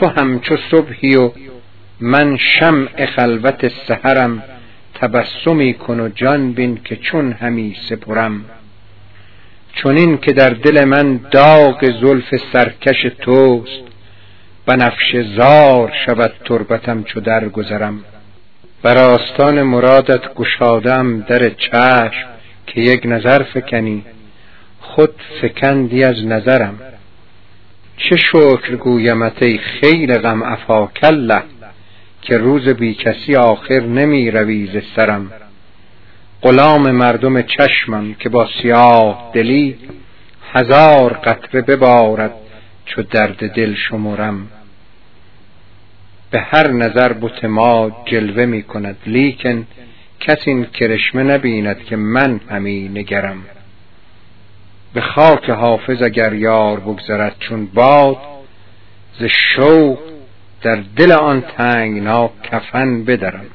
تو همچو صبحی و من شمع خلوت سحرم تبسمی کن و جان بین که چون همی سپرم. چونین که در دل من داغ زلف سرکش توست بنفش زار شود تربتم چو در گذرم. بر آستان مرادت گشادم در چشم که یک نظر فکنی خود فکندی از نظرم. چه شکر گویمت ای خیل غم افاکله که روز بی کسی آخر نمی روی ز سرم. غلام مردم چشمم که با سیاه دلی هزار قطره ببارد چو درد دل شمرم. به هر نظر بت ما جلوه می کند لیکن کس این کرشمه نبیند که من همی نگرم. به خاک حافظ اگر یار بگذرد چون باد ز شوق در دل آن تنگنا کفن بدرم.